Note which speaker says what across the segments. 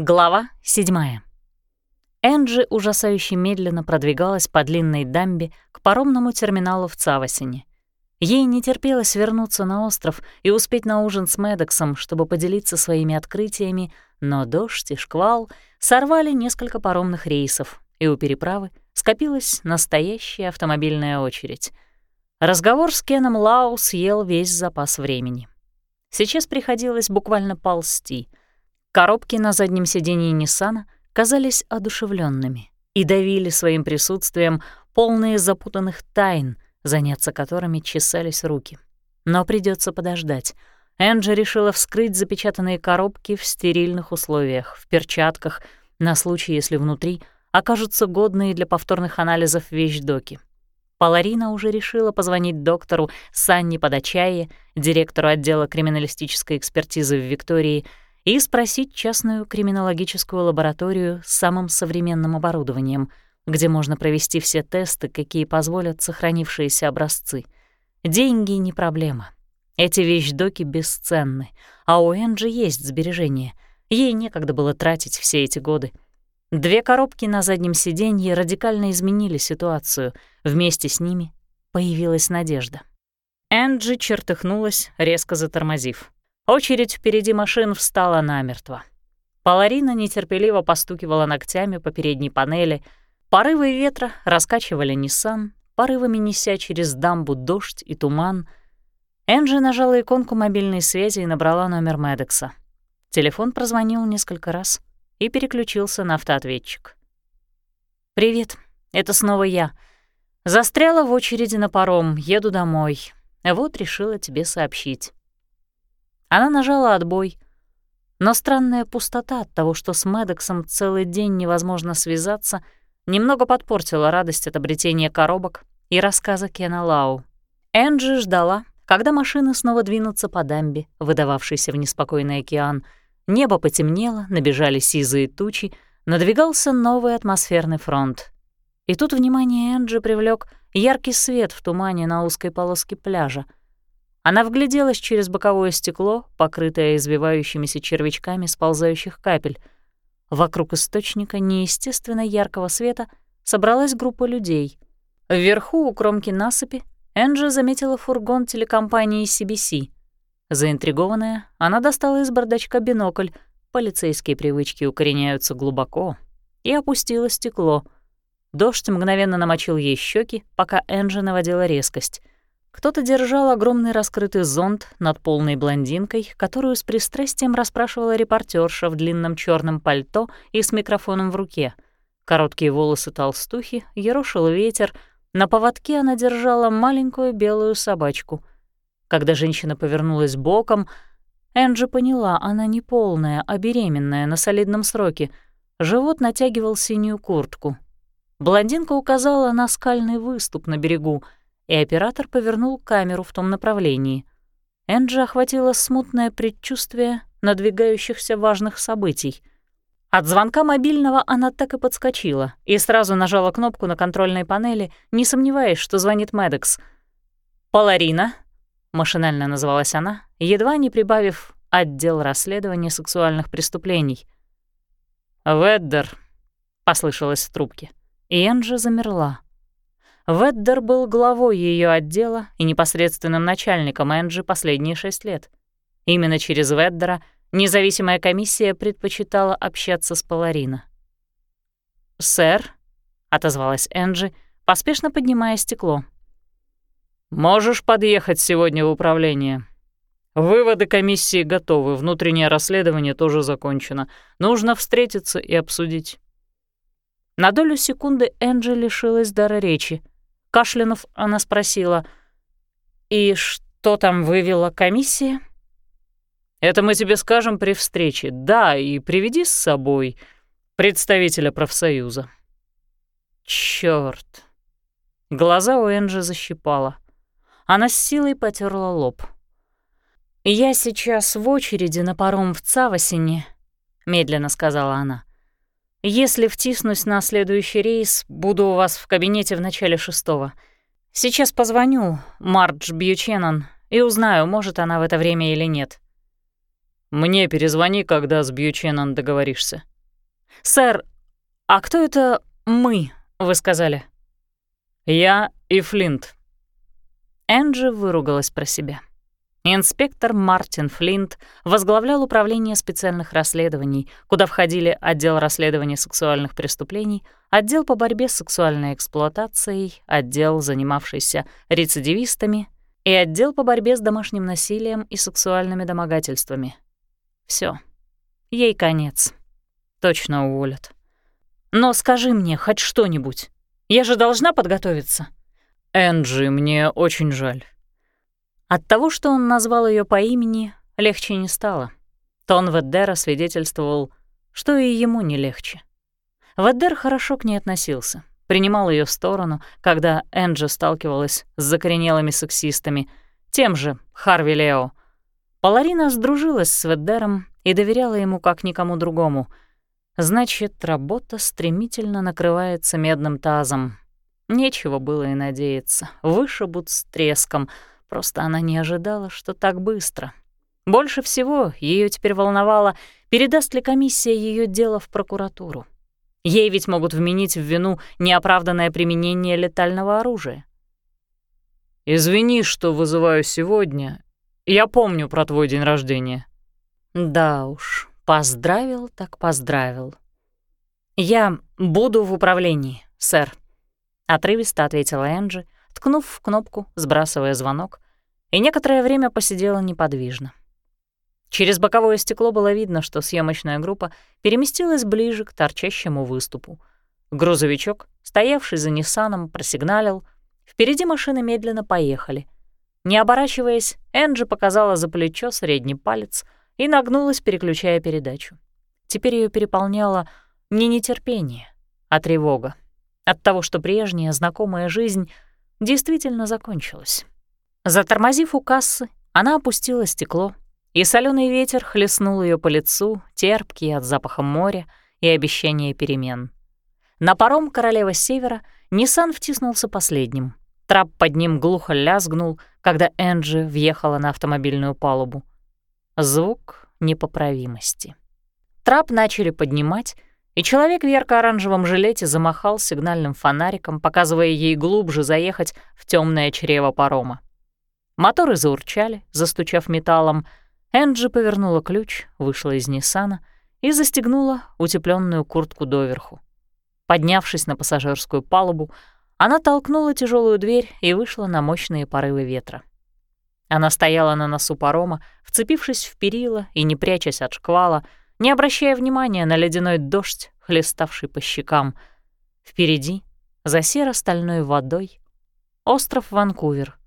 Speaker 1: Глава 7. Энджи ужасающе медленно продвигалась по длинной дамбе к паромному терминалу в Цавасине. Ей не терпелось вернуться на остров и успеть на ужин с Медексом, чтобы поделиться своими открытиями, но дождь и шквал сорвали несколько паромных рейсов, и у переправы скопилась настоящая автомобильная очередь. Разговор с Кеном Лау съел весь запас времени. Сейчас приходилось буквально ползти — Коробки на заднем сиденье Ниссана казались одушевленными и давили своим присутствием полные запутанных тайн, заняться которыми чесались руки. Но придется подождать. Энджи решила вскрыть запечатанные коробки в стерильных условиях, в перчатках, на случай, если внутри окажутся годные для повторных анализов вещдоки. Паларина уже решила позвонить доктору Санни Подачае, директору отдела криминалистической экспертизы в Виктории, и спросить частную криминологическую лабораторию с самым современным оборудованием, где можно провести все тесты, какие позволят сохранившиеся образцы. Деньги — не проблема. Эти вещдоки бесценны, а у Энджи есть сбережения. Ей некогда было тратить все эти годы. Две коробки на заднем сиденье радикально изменили ситуацию. Вместе с ними появилась надежда. Энджи чертыхнулась, резко затормозив. Очередь впереди машин встала намертво. Паларина нетерпеливо постукивала ногтями по передней панели. Порывы ветра раскачивали Ниссан, порывами неся через дамбу дождь и туман. Энджи нажала иконку мобильной связи и набрала номер Медекса. Телефон прозвонил несколько раз и переключился на автоответчик. «Привет, это снова я. Застряла в очереди на паром, еду домой. Вот решила тебе сообщить». Она нажала отбой. Но странная пустота от того, что с Медексом целый день невозможно связаться, немного подпортила радость от обретения коробок и рассказа Кена Лау. Энджи ждала, когда машины снова двинутся по дамбе, выдававшейся в неспокойный океан. Небо потемнело, набежали сизые тучи, надвигался новый атмосферный фронт. И тут внимание Энджи привлек яркий свет в тумане на узкой полоске пляжа — она вгляделась через боковое стекло, покрытое извивающимися червячками сползающих капель. Вокруг источника неестественно яркого света собралась группа людей. Вверху, у кромки насыпи, Энджи заметила фургон телекомпании CBC. Заинтригованная, она достала из бардачка бинокль, полицейские привычки укореняются глубоко, и опустила стекло. Дождь мгновенно намочил ей щеки, пока Энджи наводила резкость — кто-то держал огромный раскрытый зонт над полной блондинкой, которую с пристрастием расспрашивала репортерша в длинном черном пальто и с микрофоном в руке. Короткие волосы толстухи, ерошил ветер, на поводке она держала маленькую белую собачку. Когда женщина повернулась боком, Энджи поняла, она не полная, а беременная, на солидном сроке. Живот натягивал синюю куртку. Блондинка указала на скальный выступ на берегу — и оператор повернул камеру в том направлении. Энджи охватило смутное предчувствие надвигающихся важных событий. От звонка мобильного она так и подскочила и сразу нажала кнопку на контрольной панели, не сомневаясь, что звонит Медекс. «Поларина», — машинально называлась она, едва не прибавив «отдел расследования сексуальных преступлений». «Веддер», — послышалось в трубке, и Энджи замерла. Веддер был главой ее отдела и непосредственным начальником Энджи последние шесть лет. Именно через Веддера независимая комиссия предпочитала общаться с Паларино. «Сэр», — отозвалась Энджи, поспешно поднимая стекло. «Можешь подъехать сегодня в управление. Выводы комиссии готовы, внутреннее расследование тоже закончено. Нужно встретиться и обсудить». На долю секунды Энджи лишилась дара речи — Кашлянув, она спросила, «И что там вывела комиссия?» «Это мы тебе скажем при встрече. Да, и приведи с собой представителя профсоюза». Чёрт. Глаза у Энджи защипала. Она с силой потерла лоб. «Я сейчас в очереди на паром в Цавасине», — медленно сказала она. Если втиснусь на следующий рейс, буду у вас в кабинете в начале шестого. Сейчас позвоню Мардж Бьюченнон и узнаю, может она в это время или нет».
Speaker 2: Мне перезвони, когда с Бьюченом договоришься».
Speaker 1: «Сэр, а кто это «мы», вы сказали?»
Speaker 2: «Я и Флинт».
Speaker 1: Энджи выругалась про себя. Инспектор Мартин Флинт возглавлял управление специальных расследований, куда входили отдел расследования сексуальных преступлений, отдел по борьбе с сексуальной эксплуатацией, отдел, занимавшийся рецидивистами, и отдел по борьбе с домашним насилием и сексуальными домогательствами. Все, ей конец. Точно уволят. Но скажи мне хоть что-нибудь. Я же должна подготовиться.
Speaker 2: Энджи, мне очень жаль.
Speaker 1: От того, что он назвал ее по имени, легче не стало. Тон Веддера свидетельствовал, что и ему не легче. Веддер хорошо к ней относился, принимал ее сторону, когда Энджи сталкивалась с закоренелыми сексистами, тем же Харви Лео. Паларина сдружилась с Веддером и доверяла ему как никому другому. Значит, работа стремительно накрывается медным тазом. Нечего было и надеяться. Вышибут с треском — Просто она не ожидала, что так быстро. Больше всего ее теперь волновало, передаст ли комиссия ее дело в прокуратуру. Ей ведь могут вменить в вину неоправданное применение летального оружия.
Speaker 2: «Извини, что вызываю сегодня. Я помню про твой день рождения».
Speaker 1: «Да уж, поздравил так поздравил». «Я буду в управлении, сэр», — отрывисто ответила Энджи, — ткнув в кнопку, сбрасывая звонок, и некоторое время посидела неподвижно. Через боковое стекло было видно, что съемочная группа переместилась ближе к торчащему выступу. Грузовичок, стоявший за Ниссаном, просигналил. Впереди машины медленно поехали. Не оборачиваясь, Энджи показала за плечо средний палец и нагнулась, переключая передачу. Теперь ее переполняло не нетерпение, а тревога от того, что прежняя знакомая жизнь — действительно закончилась. Затормозив у кассы, она опустила стекло, и соленый ветер хлестнул ее по лицу, терпкий от запаха моря и обещания перемен. На паром королева севера Ниссан втиснулся последним. Трап под ним глухо лязгнул, когда Энджи въехала на автомобильную палубу. Звук непоправимости. Трап начали поднимать, и человек в ярко-оранжевом жилете замахал сигнальным фонариком, показывая ей глубже заехать в темное чрево парома. Моторы заурчали, застучав металлом. Энджи повернула ключ, вышла из Ниссана и застегнула утепленную куртку доверху. Поднявшись на пассажирскую палубу, она толкнула тяжелую дверь и вышла на мощные порывы ветра. Она стояла на носу парома, вцепившись в перила и не прячась от шквала, не обращая внимания на ледяной дождь, хлеставший по щекам. Впереди, за серо-стальной водой, остров Ванкувер,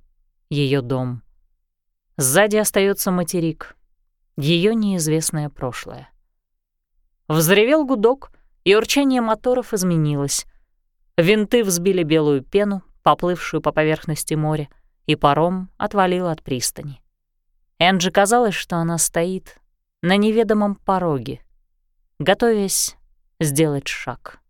Speaker 1: ее дом. Сзади остается материк, ее неизвестное прошлое. Взревел гудок, и урчание моторов изменилось. Винты взбили белую пену, поплывшую по поверхности моря, и паром отвалил от пристани. Энджи казалось, что она стоит на неведомом пороге, готовясь сделать шаг.